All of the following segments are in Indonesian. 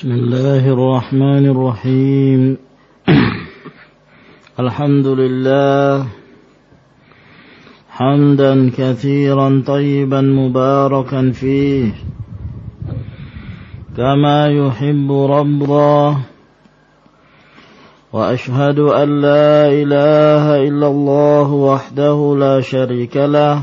بسم الله الرحمن الرحيم. الحمد لله. حمدا كثيرا طيبا مباركا فيه. كما يحب ربه وأشهد أن لا إله إلا الله وحده لا شريك له.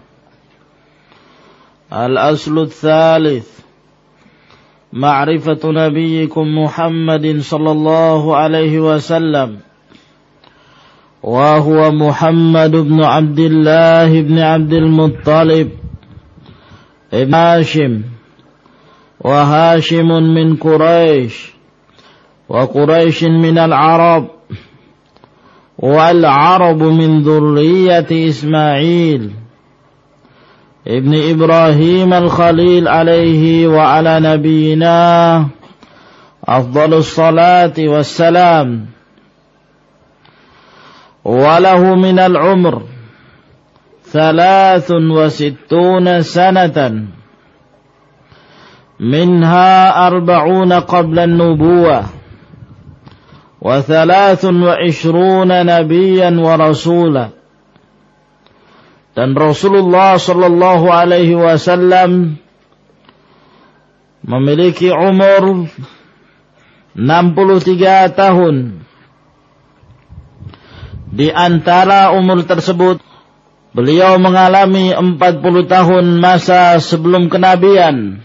الأصل الثالث معرفة نبيكم محمد صلى الله عليه وسلم وهو محمد بن عبد الله بن عبد المطلب ابن هاشم وهاشم من قريش وقريش من العرب والعرب من ذرية إسماعيل. ابن إبراهيم الخليل عليه وعلى نبينا أفضل الصلاة والسلام. وله من العمر ثلاث وستون سنة. منها أربعون قبل النبوة وثلاث وعشرون نبيا ورسولا. Dan Rasulullah sallallahu alaihi wasallam memiliki umur 63 tahun. Di antara umur tersebut beliau mengalami 40 tahun masa sebelum kenabian.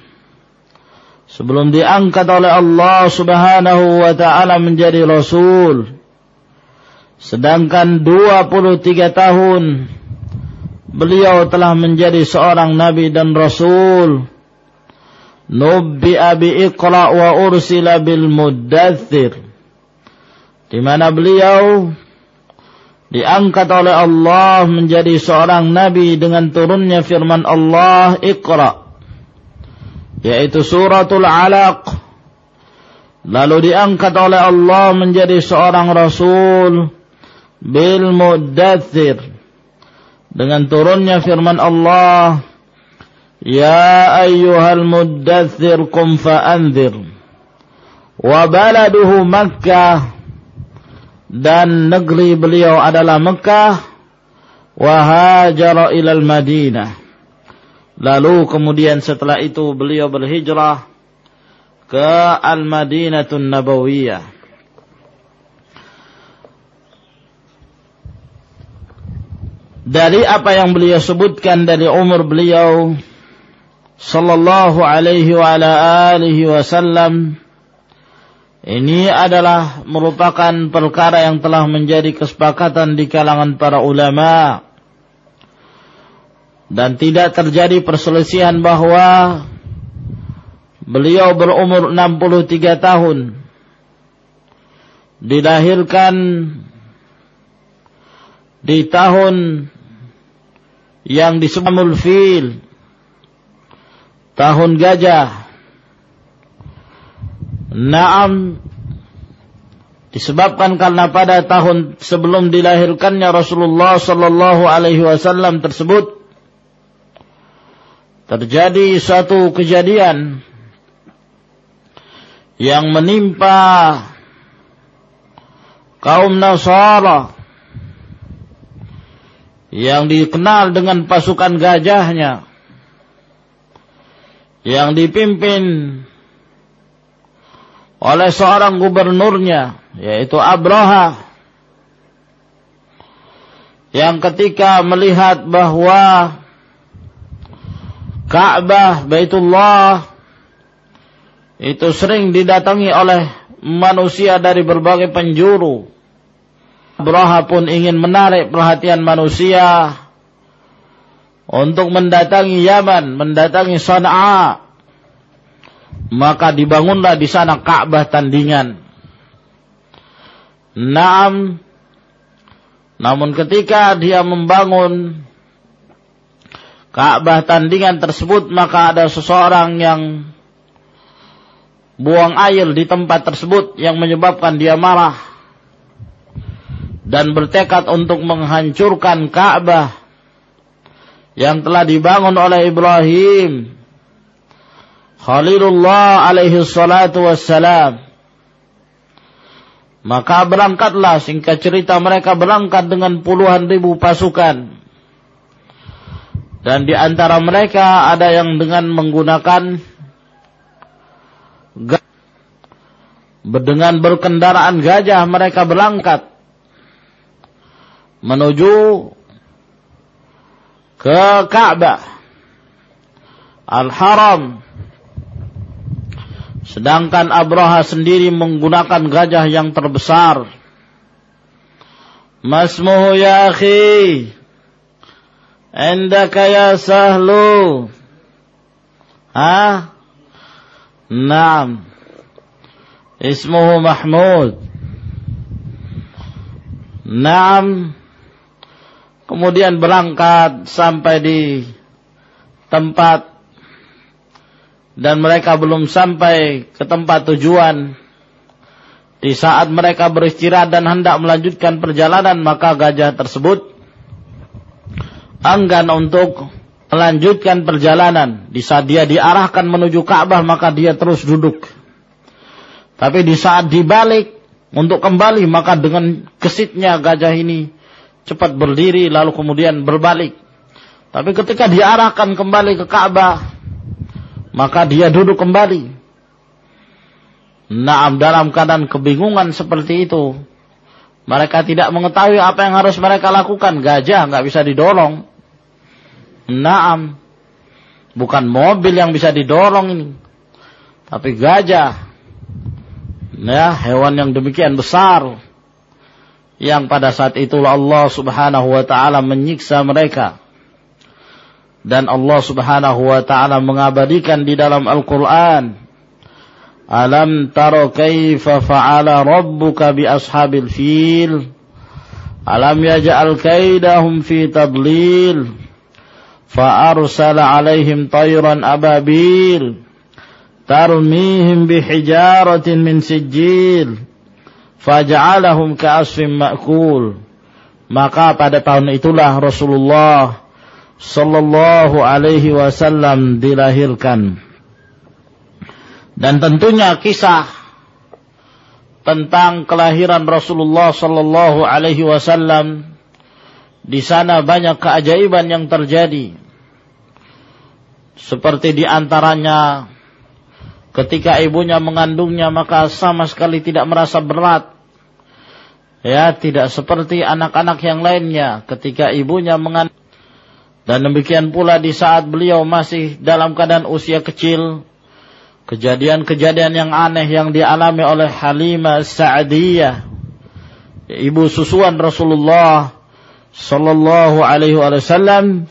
Sebelum diangkat oleh Allah Subhanahu wa taala menjadi rasul. Sedangkan 23 tahun beliau telah menjadi seorang nabi dan rasul. Nubbi abi iqra wa ursila bil muddathir. Di mana beliau diangkat oleh Allah menjadi seorang nabi dengan turunnya firman Allah Iqra yaitu suratul Alaq lalu diangkat oleh Allah menjadi seorang rasul bil muddathir dengan turunnya firman Allah Ya ayyuhal muddathir kum fa'anzir wa baladuhu Makkah dan negeri beliau adalah Mekah wa hajara ilal Madinah. Lalu kemudian setelah itu beliau berhijrah ke Al-Madinatun Nabawiyah dari apa yang beliau sebutkan dari umur beliau sallallahu alaihi wa ala alihi wasallam ini adalah merupakan perkara yang telah menjadi kesepakatan di kalangan para ulama. Dan tidak terjadi perselisihan bahwa beliau berumur 63 tahun dilahirkan di tahun yang disebut fil tahun gajah. Naam disebabkan karena pada tahun sebelum dilahirkannya Rasulullah sallallahu alaihi wasallam tersebut terjadi suatu kejadian yang menimpa kaum Nasara yang dikenal dengan pasukan gajahnya. Yang dipimpin oleh seorang gubernurnya yaitu Abraha yang ketika melihat bahwa Ka'bah Baitullah itu sering didatangi oleh manusia dari berbagai penjuru Abraha pun ingin menarik perhatian manusia untuk mendatangi Yaman, mendatangi Sana'a. Maka dibangunlah di sana Ka'bah tandingan. Naam, namun ketika dia membangun Ka'bah tandingan tersebut, maka ada seseorang yang buang air di tempat tersebut yang menyebabkan dia marah dan bertekad untuk menghancurkan Ka'bah yang telah dibangun oleh Ibrahim Khalilullah alaihi salatu wassalam. Maka berangkatlah singkat cerita mereka berangkat dengan puluhan ribu pasukan. Dan di antara mereka ada yang dengan menggunakan dengan berkendaraan gajah mereka berangkat menuju ke Ka'bah Al-Haram Sedangkan Abraha sendiri menggunakan gajah yang terbesar. Masmuhu ya akhi. Indaka ya sahlu. Ha? Naam. Ismuhu Mahmud. Naam. Kemudian berangkat sampai di tempat dan mereka belum sampai ke tempat tujuan. Di saat mereka beristirahat dan hendak melanjutkan perjalanan, maka gajah tersebut enggan untuk melanjutkan perjalanan. Di saat dia diarahkan menuju Ka'bah, maka dia terus duduk. Tapi di saat dibalik untuk kembali, maka dengan kesitnya gajah ini cepat berdiri lalu kemudian berbalik. Tapi ketika diarahkan kembali ke Ka'bah, maka dia duduk kembali. Naam dalam keadaan kebingungan seperti itu. Mereka tidak mengetahui apa yang harus mereka lakukan. Gajah nggak bisa didorong. Naam. Bukan mobil yang bisa didorong ini. Tapi gajah. Ya, hewan yang demikian besar. Yang pada saat itulah Allah subhanahu wa ta'ala menyiksa mereka. Dan Allah Subhanahu wa taala mengabadikan di dalam Al-Qur'an. Alam taro kaifa fa'ala rabbuka bi ashabil fil? Alam yaj'al kaidahum fi tadlil? Fa arsala 'alaihim tayran ababil? Tarmihim bihijaratin min sijil faj'alahum ka'asfin ma'kul maka pada tahun itulah Rasulullah sallallahu alaihi wasallam dilahirkan. Dan tentunya kisah tentang kelahiran Rasulullah sallallahu alaihi wasallam di sana banyak keajaiban yang terjadi. Seperti di antaranya ketika ibunya mengandungnya maka sama sekali tidak merasa berat. Ya, tidak seperti anak-anak yang lainnya ketika ibunya mengandung dan demikian pula di saat beliau masih dalam keadaan usia kecil, kejadian-kejadian yang aneh yang dialami oleh Halimah Sa'diyah, ibu susuan Rasulullah sallallahu alaihi wasallam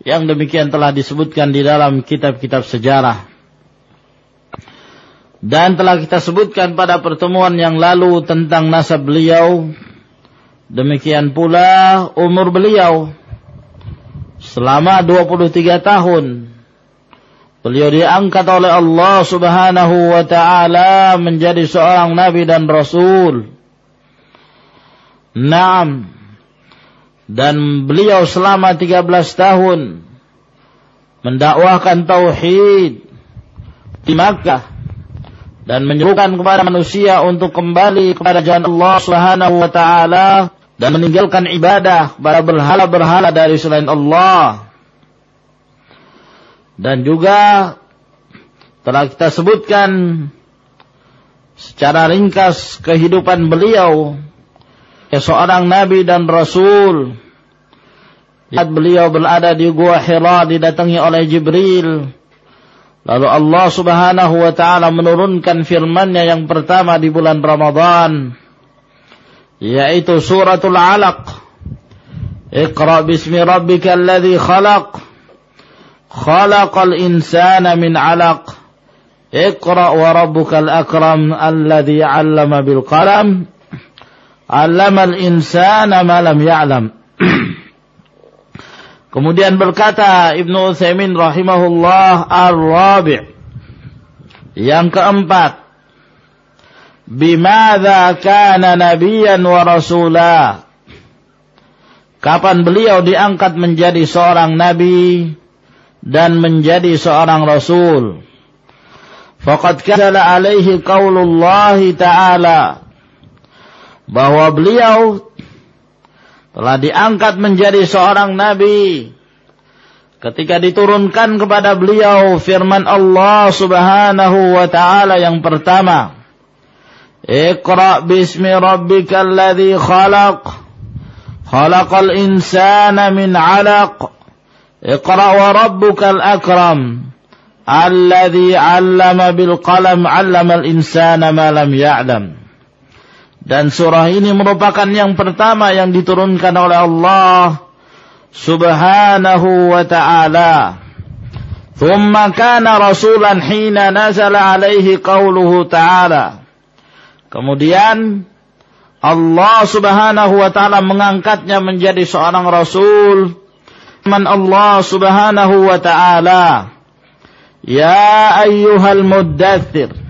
yang demikian telah disebutkan di dalam kitab-kitab sejarah. Dan telah kita sebutkan pada pertemuan yang lalu tentang nasab beliau. Demikian pula umur beliau selama 23 tahun beliau diangkat oleh Allah Subhanahu wa taala menjadi seorang nabi dan rasul. Naam. Dan beliau selama 13 tahun mendakwahkan tauhid di Makkah dan menyerukan kepada manusia untuk kembali kepada jalan Allah Subhanahu wa taala dan meninggalkan ibadah pada berhala-berhala dari selain Allah. Dan juga telah kita sebutkan secara ringkas kehidupan beliau ya seorang nabi dan rasul. Saat beliau berada di Gua Hira didatangi oleh Jibril. Lalu Allah Subhanahu wa taala menurunkan firman-Nya yang pertama di bulan Ramadan yaitu suratul alaq. Iqra bismi rabbikal ladzi khalaq. Khalaqal insana min alaq. Iqra wa rabbukal akram alladhi 'allama bil qalam. 'allama al insana ma lam ya'lam. Kemudian berkata Ibnu Utsaimin rahimahullah ar-rabi' yang keempat bimadza kana nabiyan wa rasula? Kapan beliau diangkat menjadi seorang nabi dan menjadi seorang rasul? Faqad kana alaihi qaulullah ta'ala bahwa beliau telah diangkat menjadi seorang nabi. Ketika diturunkan kepada beliau firman Allah Subhanahu wa taala yang pertama Iqra bismi rabbikal ladzi khalaq khalaqal insana min 'alaq Iqra wa rabbukal akram alladzi 'allama bil qalam 'allamal insana ma lam ya'lam dan surah ini merupakan yang pertama yang diturunkan oleh Allah subhanahu wa ta'ala. ثم كان رسولا حين نزل عليه قوله تعالى. Kemudian Allah subhanahu wa ta'ala mengangkatnya menjadi seorang rasul. Man Allah subhanahu wa ta'ala. Ya ayyuhal muddathir.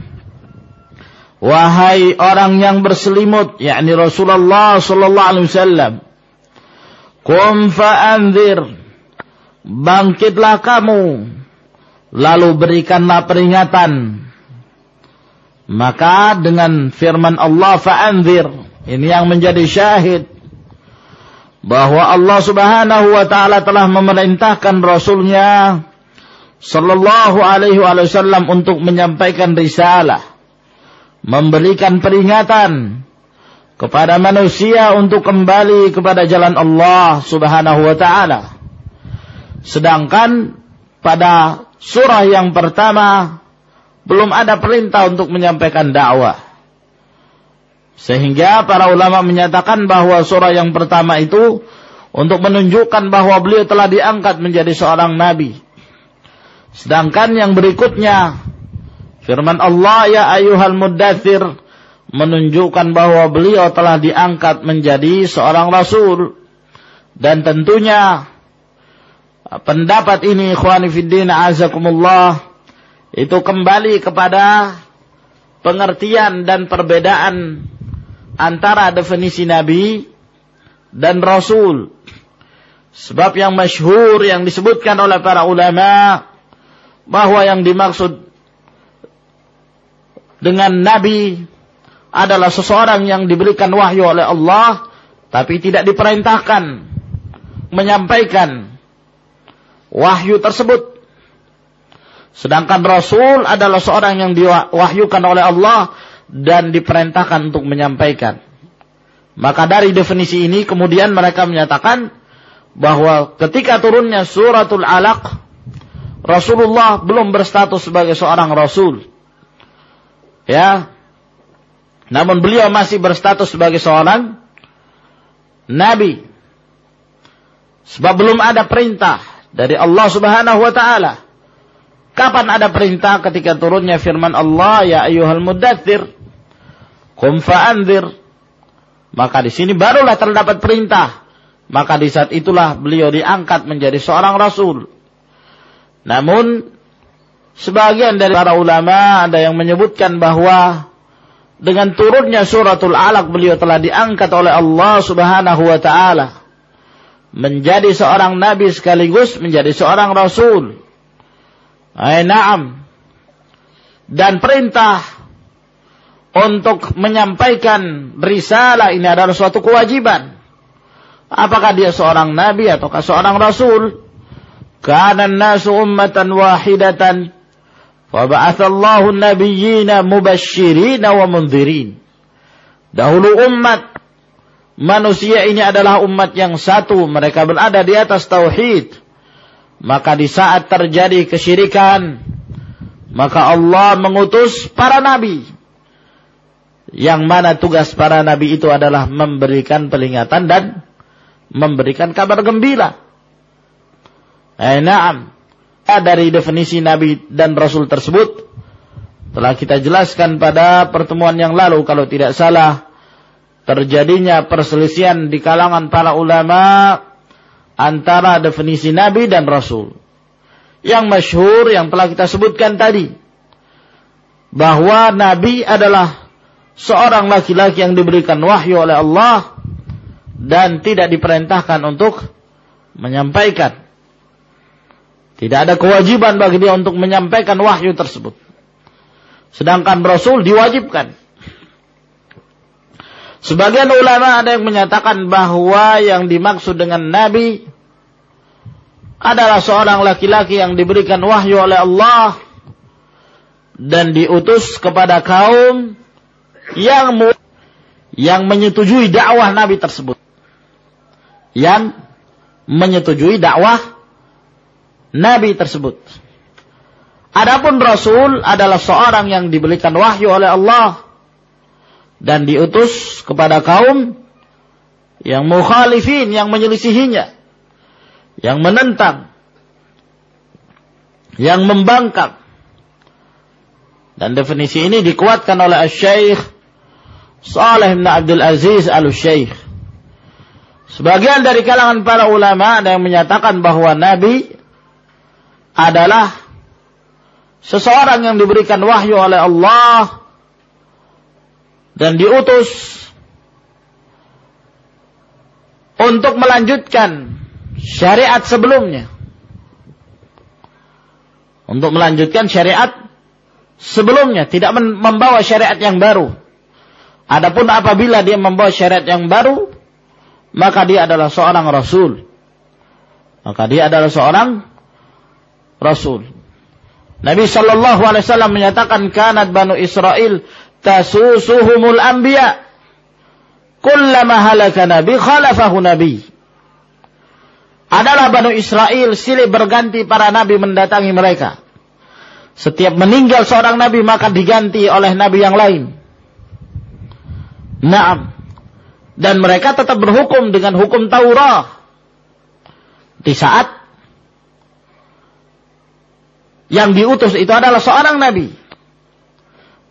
Wahai orang yang berselimut, yakni Rasulullah sallallahu alaihi wasallam. Qum fa'anzir. Bangkitlah kamu. Lalu berikanlah peringatan. Maka dengan firman Allah fa'anzir. Ini yang menjadi syahid. Bahwa Allah subhanahu wa ta'ala telah memerintahkan Rasulnya. Sallallahu alaihi wasallam untuk menyampaikan risalah memberikan peringatan kepada manusia untuk kembali kepada jalan Allah Subhanahu wa taala. Sedangkan pada surah yang pertama belum ada perintah untuk menyampaikan dakwah. Sehingga para ulama menyatakan bahwa surah yang pertama itu untuk menunjukkan bahwa beliau telah diangkat menjadi seorang nabi. Sedangkan yang berikutnya Firman Allah ya ayuhal muddathir menunjukkan bahwa beliau telah diangkat menjadi seorang rasul. Dan tentunya pendapat ini ikhwani fiddin azakumullah itu kembali kepada pengertian dan perbedaan antara definisi nabi dan rasul. Sebab yang masyhur yang disebutkan oleh para ulama bahwa yang dimaksud dengan Nabi adalah seseorang yang diberikan wahyu oleh Allah tapi tidak diperintahkan menyampaikan wahyu tersebut. Sedangkan Rasul adalah seorang yang diwahyukan oleh Allah dan diperintahkan untuk menyampaikan. Maka dari definisi ini kemudian mereka menyatakan bahwa ketika turunnya suratul alaq Rasulullah belum berstatus sebagai seorang rasul Ya. Namun beliau masih berstatus sebagai seorang nabi. Sebab belum ada perintah dari Allah Subhanahu wa taala. Kapan ada perintah ketika turunnya firman Allah ya ayyuhal muddatsir qum fa'anzir maka di sini barulah terdapat perintah maka di saat itulah beliau diangkat menjadi seorang rasul namun Sebagian dari para ulama ada yang menyebutkan bahwa dengan turunnya suratul alaq beliau telah diangkat oleh Allah Subhanahu wa taala menjadi seorang nabi sekaligus menjadi seorang rasul. Ay na'am. Dan perintah untuk menyampaikan risalah ini adalah suatu kewajiban. Apakah dia seorang nabi ataukah seorang rasul? Karena nasu ummatan wahidatan Faba'athallahu nabiyyina mubashirina wa munzirin. Dahulu umat manusia ini adalah umat yang satu. Mereka berada di atas tauhid. Maka di saat terjadi kesyirikan, maka Allah mengutus para nabi. Yang mana tugas para nabi itu adalah memberikan peringatan dan memberikan kabar gembira. Eh, naam dari definisi Nabi dan Rasul tersebut Telah kita jelaskan pada pertemuan yang lalu kalau tidak salah terjadinya perselisihan di kalangan para ulama antara definisi nabi dan rasul. Yang masyhur yang telah kita sebutkan tadi bahwa nabi adalah seorang laki-laki yang diberikan wahyu oleh Allah dan tidak diperintahkan untuk menyampaikan. Tidak ada kewajiban bagi dia untuk menyampaikan wahyu tersebut. Sedangkan Rasul diwajibkan. Sebagian ulama ada yang menyatakan bahwa yang dimaksud dengan Nabi adalah seorang laki-laki yang diberikan wahyu oleh Allah dan diutus kepada kaum yang yang menyetujui dakwah Nabi tersebut. Yang menyetujui dakwah Nabi tersebut. Adapun Rasul adalah seorang yang diberikan wahyu oleh Allah dan diutus kepada kaum yang mukhalifin, yang menyelisihinya, yang menentang, yang membangkang. Dan definisi ini dikuatkan oleh Syekh Saleh bin Abdul Aziz Al-Syekh. Sebagian dari kalangan para ulama ada yang menyatakan bahwa Nabi adalah seseorang yang diberikan wahyu oleh Allah dan diutus untuk melanjutkan syariat sebelumnya. Untuk melanjutkan syariat sebelumnya, tidak membawa syariat yang baru. Adapun apabila dia membawa syariat yang baru, maka dia adalah seorang rasul. Maka dia adalah seorang rasul. Nabi Shallallahu Alaihi Wasallam menyatakan kanat banu Israel tasusuhumul anbiya. Kullama halaka nabi khalafahu nabi. Adalah Banu Israel silih berganti para nabi mendatangi mereka. Setiap meninggal seorang nabi maka diganti oleh nabi yang lain. Naam. Dan mereka tetap berhukum dengan hukum Taurat. Di saat yang diutus itu adalah seorang nabi.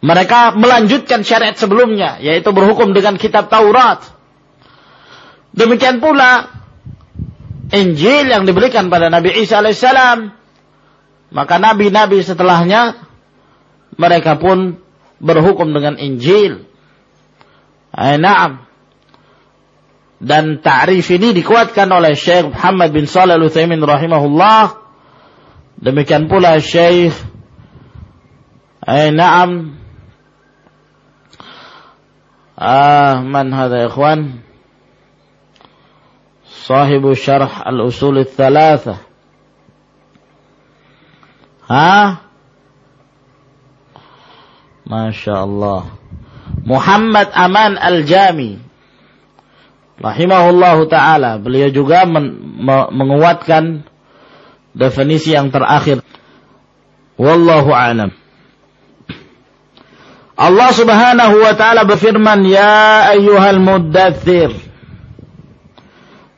Mereka melanjutkan syariat sebelumnya, yaitu berhukum dengan kitab Taurat. Demikian pula Injil yang diberikan pada Nabi Isa alaihissalam. Maka nabi-nabi setelahnya mereka pun berhukum dengan Injil. Naam. Dan ta'rif ini dikuatkan oleh Syekh Muhammad bin Shalih Al-Utsaimin rahimahullah Demikian pula Syekh Eh na'am. Ah man hadha ikhwan? Sahibu syarh al-usul al-thalatha. Ha? Masya Allah Muhammad Aman Al-Jami. Rahimahullahu ta'ala. Beliau juga men menguatkan definisi yang terakhir. Wallahu a'lam. Allah Subhanahu wa taala berfirman, "Ya ayyuhal muddatsir,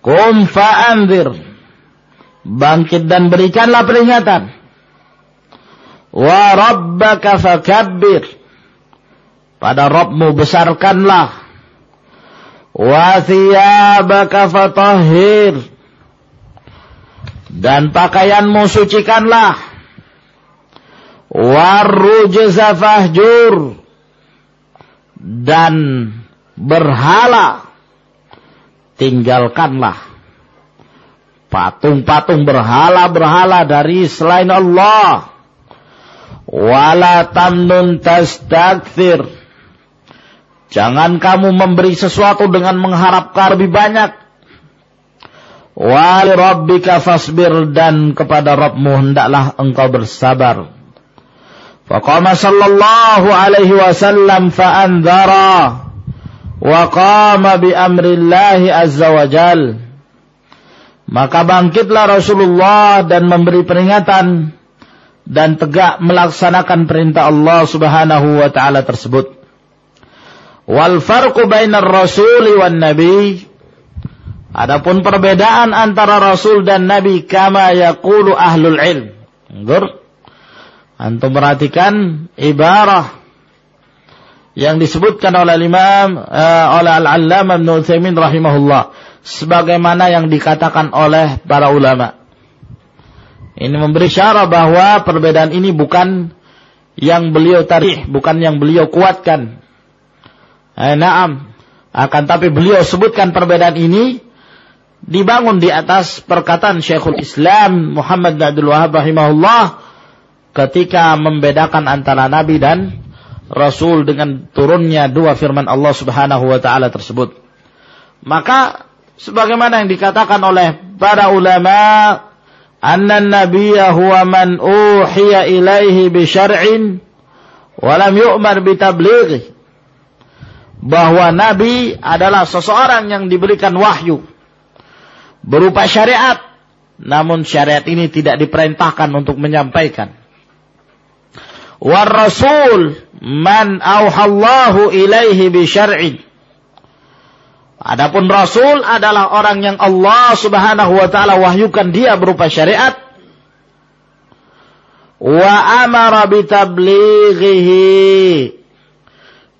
qum fa'anzir." Bangkit dan berikanlah peringatan. Wa rabbaka fakabbir. Pada Rabbmu besarkanlah. Wa thiyabaka fatahhir dan pakaianmu sucikanlah. Warrujza fahjur. Dan berhala. Tinggalkanlah. Patung-patung berhala-berhala dari selain Allah. Wala tamnun tastakthir. Jangan kamu memberi sesuatu dengan mengharapkan lebih banyak Wa rabbika fasbir dan kepada Rabbmu hendaklah engkau bersabar. Faqama sallallahu alaihi wasallam fa'andhara wa qama bi amrillahi azza wa jal. Maka bangkitlah Rasulullah dan memberi peringatan dan tegak melaksanakan perintah Allah Subhanahu wa taala tersebut. Wal farqu bainar rasuli wan nabi Adapun perbedaan antara Rasul dan Nabi kama yaqulu ahlul ilm. Gur. Antum perhatikan ibarah yang disebutkan oleh Imam uh, oleh Al-Allamah Ibnu Utsaimin rahimahullah sebagaimana yang dikatakan oleh para ulama. Ini memberi syarat bahwa perbedaan ini bukan yang beliau tarikh, bukan yang beliau kuatkan. Eh, naam. Akan tapi beliau sebutkan perbedaan ini dibangun di atas perkataan Syekhul Islam Muhammad bin Abdul Wahab rahimahullah ketika membedakan antara nabi dan rasul dengan turunnya dua firman Allah Subhanahu wa taala tersebut. Maka sebagaimana yang dikatakan oleh para ulama anna nabiyya huwa man uhiya ilaihi bi syar'in wa lam yu'mar bi tablighi bahwa nabi adalah seseorang yang diberikan wahyu berupa syariat. Namun syariat ini tidak diperintahkan untuk menyampaikan. War rasul man auhallahu ilaihi bi syar'in Adapun Rasul adalah orang yang Allah subhanahu wa ta'ala wahyukan dia berupa syariat. Wa amara bitablighihi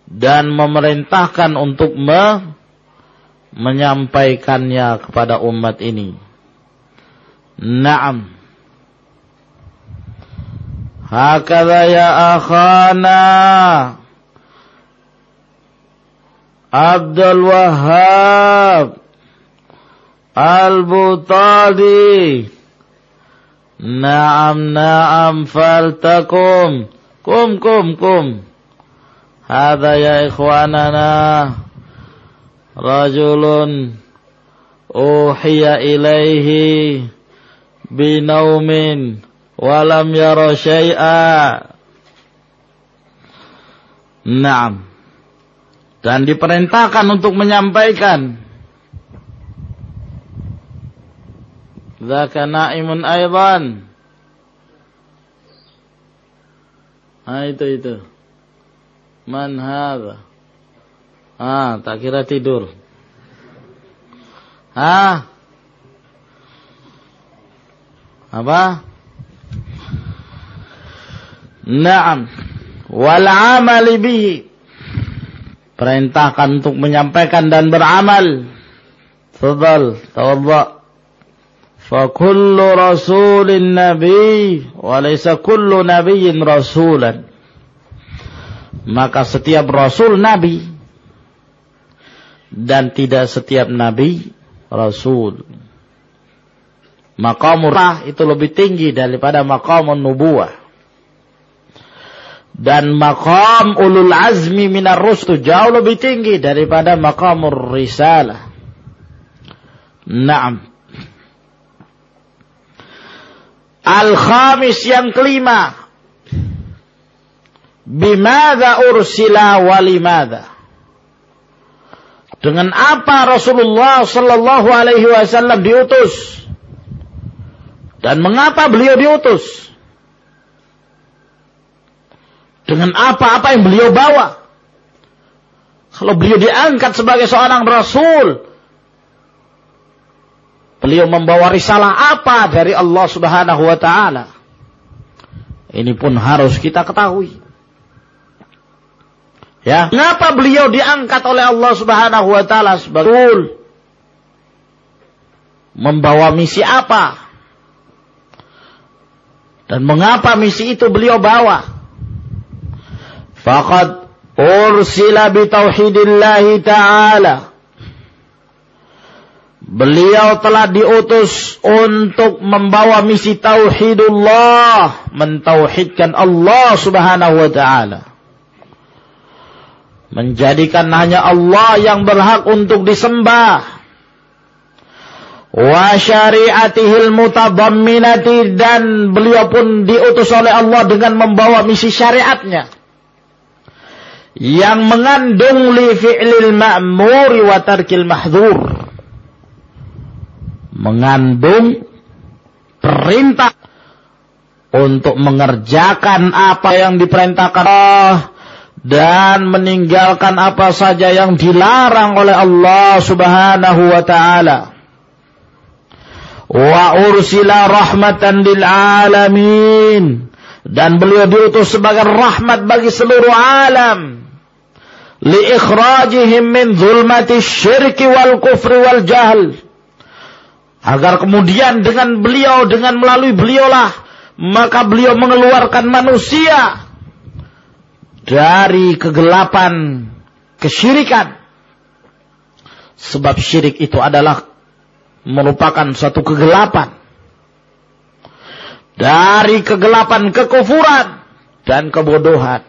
dan memerintahkan untuk me menyampaikannya kepada umat ini. Naam. Hakadha ya akhana. Abdul Wahab Al-Butadi Naam naam faltakum Kum kum kum Hada ya ikhwanana rajulun uhiya ilaihi binaumin walam yara syai'a. Naam. Dan diperintahkan untuk menyampaikan. Zaka na'imun aidan. Nah itu itu. Man hadha. Ah, tak kira tidur. Ah. Apa? Naam. Wal amali bihi. Perintahkan untuk menyampaikan dan beramal. Fadal, tawadda. Fa kullu rasulin nabi wa laysa kullu nabiyyin rasulan maka setiap rasul nabi dan tidak setiap nabi rasul. Maqamur itu lebih tinggi daripada maqamun nubuah. Dan maqam ulul azmi minar rusul jauh lebih tinggi daripada maqamur risalah. Naam. Al-khamis yang kelima Bimada ursila walimada. Dengan apa Rasulullah sallallahu alaihi wasallam diutus? Dan mengapa beliau diutus? Dengan apa-apa yang beliau bawa? Kalau beliau diangkat sebagai seorang rasul, beliau membawa risalah apa dari Allah Subhanahu wa taala? Ini pun harus kita ketahui. Ya. Kenapa beliau diangkat oleh Allah Subhanahu wa taala sebagai Membawa misi apa? Dan mengapa misi itu beliau bawa? Faqad ursila bi tauhidillahi ta'ala. Beliau telah diutus untuk membawa misi tauhidullah, mentauhidkan Allah Subhanahu wa taala menjadikan hanya Allah yang berhak untuk disembah. Wa syariatihil mutabamminati dan beliau pun diutus oleh Allah dengan membawa misi syariatnya. Yang mengandung li fi'lil ma'muri wa tarkil mahdzur mengandung perintah untuk mengerjakan apa yang diperintahkan Allah dan meninggalkan apa saja yang dilarang oleh Allah Subhanahu wa taala. Wa ursila rahmatan lil alamin. Dan beliau diutus sebagai rahmat bagi seluruh alam. Li ikhrajihim min zulmati syirki wal kufri wal jahl. Agar kemudian dengan beliau dengan melalui beliaulah maka beliau mengeluarkan manusia dari kegelapan kesyirikan. Sebab syirik itu adalah merupakan suatu kegelapan. Dari kegelapan kekufuran dan kebodohan.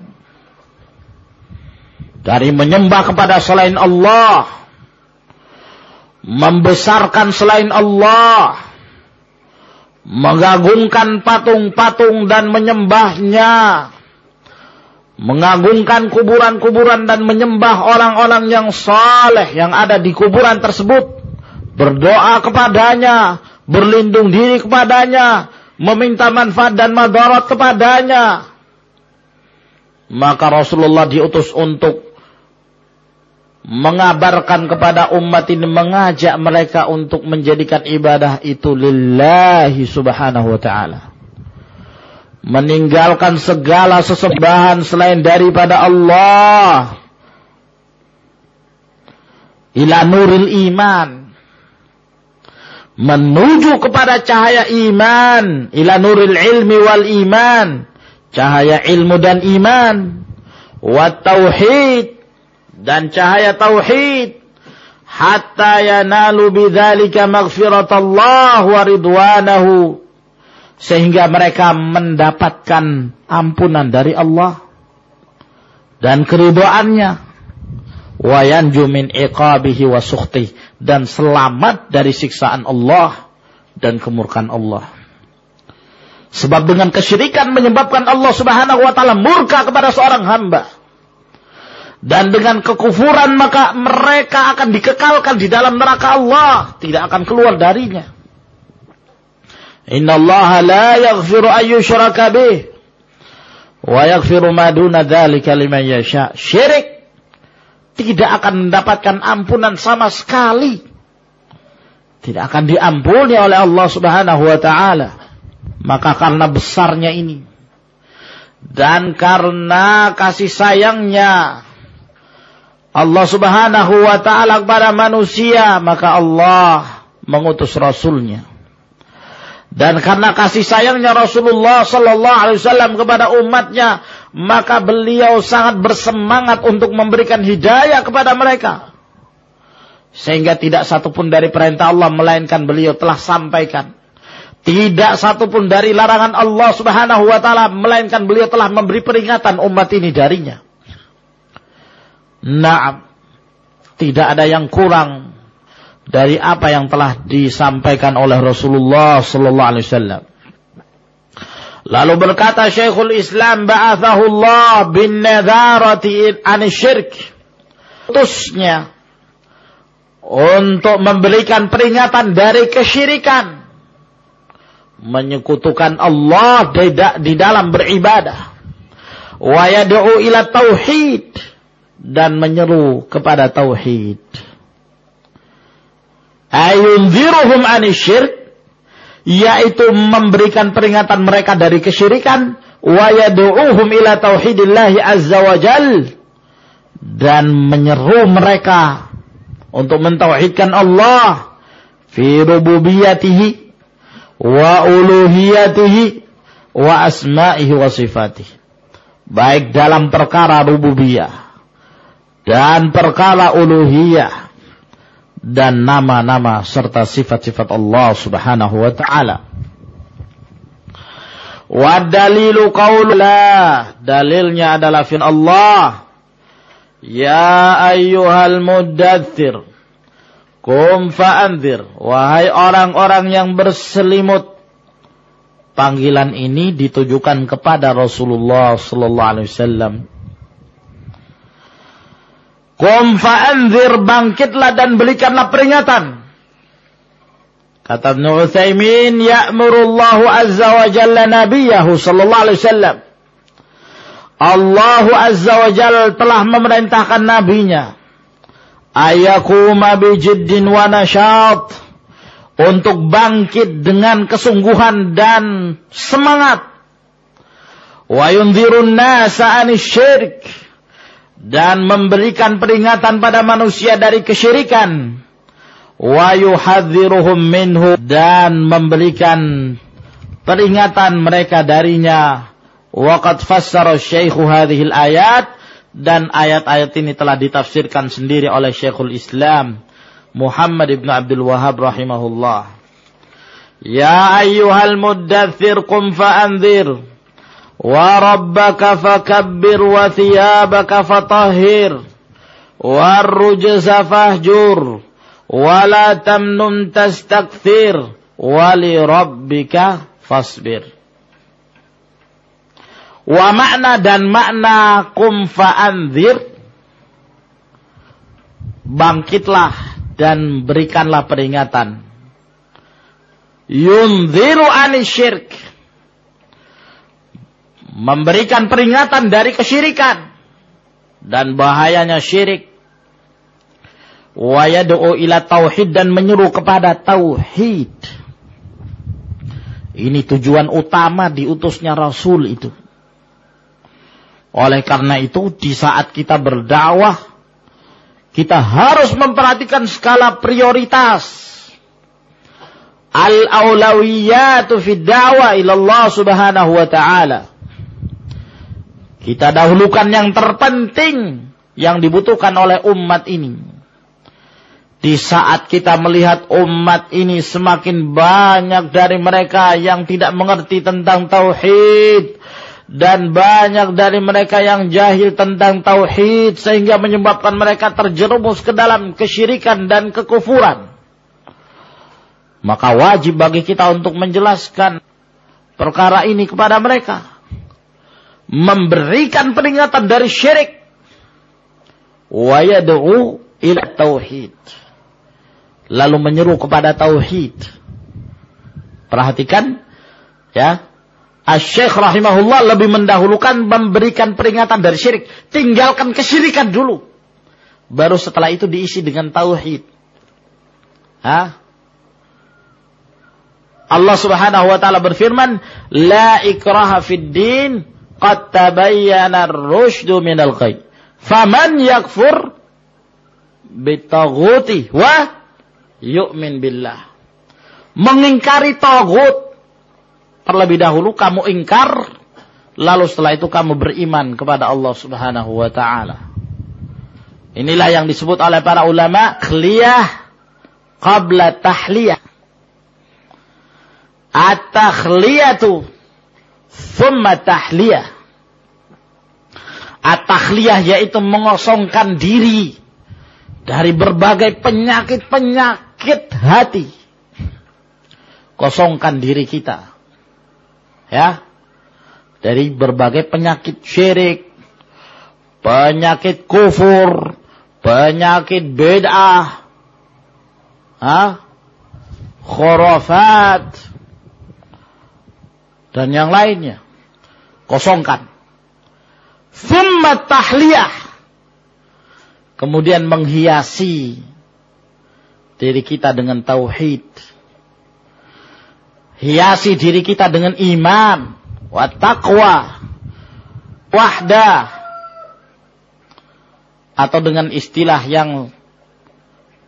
Dari menyembah kepada selain Allah, membesarkan selain Allah, mengagungkan patung-patung dan menyembahnya, mengagungkan kuburan-kuburan dan menyembah orang-orang yang saleh yang ada di kuburan tersebut, berdoa kepadanya, berlindung diri kepadanya, meminta manfaat dan madarat kepadanya. Maka Rasulullah diutus untuk mengabarkan kepada umat ini mengajak mereka untuk menjadikan ibadah itu lillahi subhanahu wa ta'ala. Meninggalkan segala sesembahan selain daripada Allah. Ila nuril iman. Menuju kepada cahaya iman. Ila nuril ilmi wal iman. Cahaya ilmu dan iman. Wa tauhid. Dan cahaya tauhid. Hatta yanalu bidzalika maghfiratallah wa ridwanahu sehingga mereka mendapatkan ampunan dari Allah dan keridoannya wa yanju min iqabihi wa dan selamat dari siksaan Allah dan kemurkaan Allah. Sebab dengan kesyirikan menyebabkan Allah Subhanahu wa taala murka kepada seorang hamba. Dan dengan kekufuran maka mereka akan dikekalkan di dalam neraka Allah, tidak akan keluar darinya. Inna Allah la yaghfiru ayyushraka bih wa yaghfiru ma duna dzalika yasha. Syirik tidak akan mendapatkan ampunan sama sekali. Tidak akan diampuni oleh Allah Subhanahu wa taala. Maka karena besarnya ini dan karena kasih sayangnya Allah Subhanahu wa taala kepada manusia, maka Allah mengutus rasulnya. Dan karena kasih sayangnya Rasulullah sallallahu alaihi wasallam kepada umatnya, maka beliau sangat bersemangat untuk memberikan hidayah kepada mereka. Sehingga tidak satupun dari perintah Allah melainkan beliau telah sampaikan. Tidak satupun dari larangan Allah subhanahu wa ta'ala melainkan beliau telah memberi peringatan umat ini darinya. Nah, tidak ada yang kurang dari apa yang telah disampaikan oleh Rasulullah sallallahu alaihi wasallam. Lalu berkata Syekhul Islam ba'athahullah bin nadharati an syirk. Utusnya untuk memberikan peringatan dari kesyirikan. Menyekutukan Allah di dalam beribadah. Wa yad'u ila tauhid. Dan menyeru kepada tauhid. Ayunziruhum an syirk yaitu memberikan peringatan mereka dari kesyirikan wa yad'uuhum ila tauhidillahi azza wa jal dan menyeru mereka untuk mentauhidkan Allah fi rububiyatihi wa uluhiyatihi wa asma'ihi wa sifatihi. Baik dalam perkara rububiyah dan perkara uluhiyah dan nama-nama serta sifat-sifat Allah Subhanahu wa taala. Wa dalilu dalilnya adalah firman Allah. Ya ayyuhal muddathir, kum fa'anzir. Wahai orang-orang yang berselimut. Panggilan ini ditujukan kepada Rasulullah sallallahu alaihi wasallam Kum fa'anzir bangkitlah dan berikanlah peringatan. Kata Ibn Uthaymin, ya'murullahu azza wa jalla nabiyahu sallallahu alaihi wasallam. Allah azza wa jalla telah memerintahkan nabinya. Ayakuma bijiddin wa nasyat. Untuk bangkit dengan kesungguhan dan semangat. wa yunzirun nasa syirk dan memberikan peringatan pada manusia dari kesyirikan. Wa yuhadziruhum minhu dan memberikan peringatan mereka darinya. Waqad fassara syaikhu hadhil ayat dan ayat-ayat ini telah ditafsirkan sendiri oleh Syekhul Islam Muhammad ibn Abdul Wahab rahimahullah. Ya ayyuhal muddathir qum fa'anzir fakabbir wa thiyabaka fatahhir wa rujza fahjur wa la tamnun tastakthir wa makna dan makna kum fa'anzir bangkitlah dan berikanlah peringatan. Yunziru anisyirk memberikan peringatan dari kesyirikan. Dan bahayanya syirik. Wa ila tauhid dan menyeru kepada tauhid. Ini tujuan utama diutusnya rasul itu. Oleh karena itu di saat kita berdakwah kita harus memperhatikan skala prioritas. Al-aulawiyatu fi da'wah ilallah subhanahu wa ta'ala. Kita dahulukan yang terpenting yang dibutuhkan oleh umat ini. Di saat kita melihat umat ini semakin banyak dari mereka yang tidak mengerti tentang tauhid dan banyak dari mereka yang jahil tentang tauhid sehingga menyebabkan mereka terjerumus ke dalam kesyirikan dan kekufuran maka wajib bagi kita untuk menjelaskan perkara ini kepada mereka. Memberikan peringatan dari syirik. Wa yad'u ila tauhid. Lalu menyeru kepada tauhid. Perhatikan ya. Asy-Syaikh rahimahullah lebih mendahulukan memberikan peringatan dari syirik. Tinggalkan kesyirikan dulu. Baru setelah itu diisi dengan tauhid. Hah? Allah Subhanahu wa taala berfirman, "La ikraha fid din, qad tabayyana ar-rusydu minal ghayy." Faman yakfur bitaghuti wa yu'min billah. Mengingkari tagut terlebih dahulu kamu ingkar lalu setelah itu kamu beriman kepada Allah Subhanahu wa taala. Inilah yang disebut oleh para ulama khliyah qabla tahliyah At-takhliyatu thumma tahliyah. At-takhliyah yaitu mengosongkan diri dari berbagai penyakit-penyakit hati. Kosongkan diri kita. Ya. Dari berbagai penyakit syirik, penyakit kufur, penyakit bid'ah, ha? khurafat, dan yang lainnya. Kosongkan. Thumma tahliyah. Kemudian menghiasi diri kita dengan tauhid. Hiasi diri kita dengan iman, wa taqwa, wahdah. Atau dengan istilah yang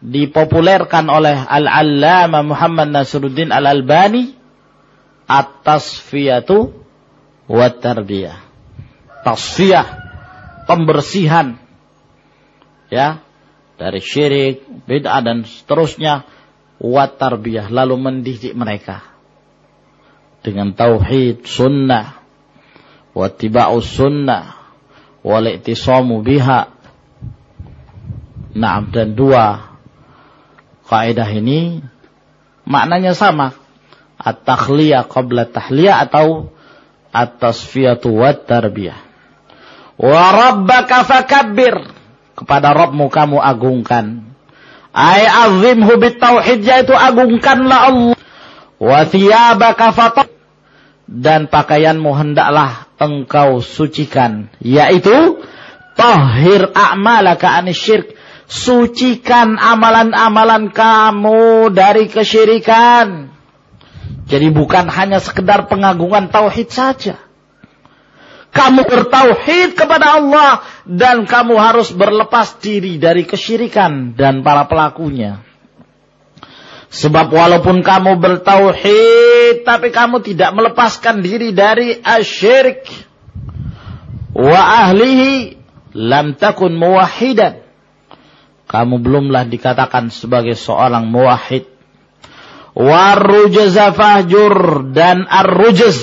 dipopulerkan oleh Al-Allama Muhammad Nasruddin Al-Albani at-tasfiyatu wa tarbiyah. Tasfiyah, pembersihan. Ya, dari syirik, bid'ah dan seterusnya wa tarbiyah lalu mendidik mereka dengan tauhid, sunnah, wa tiba'us sunnah, wal i'tisamu biha. Naam dan dua kaidah ini maknanya sama at-takhliyah qabla tahliyah atau at-tasfiyatu wa tarbiyah. Wa rabbaka fakabbir. Kepada Rabbmu kamu agungkan. Ay azimhu bitauhid yaitu agungkanlah Allah. Wa thiyabaka. Dan pakaianmu hendaklah engkau sucikan. Yaitu tahhir a'malaka anisyirk. Sucikan amalan-amalan kamu dari kesyirikan. Jadi bukan hanya sekedar pengagungan tauhid saja. Kamu bertauhid kepada Allah dan kamu harus berlepas diri dari kesyirikan dan para pelakunya. Sebab walaupun kamu bertauhid tapi kamu tidak melepaskan diri dari asyirik wa ahlihi lam takun muwahidan. Kamu belumlah dikatakan sebagai seorang muwahid. Warrujaza fahjur dan arrujaz.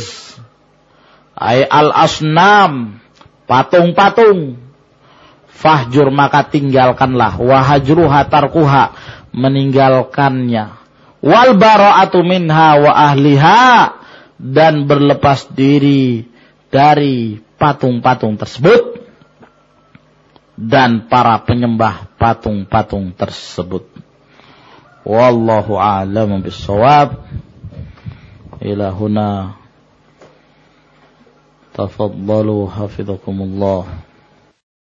Ay al-asnam. Patung-patung. Fahjur maka tinggalkanlah. Wahajruha tarkuha. Meninggalkannya. Wal bara'atu minha wa ahliha. Dan berlepas diri dari patung-patung tersebut dan para penyembah patung-patung tersebut. Wallahu a'lam bissawab. Ila huna tafaddalu hafizakumullah.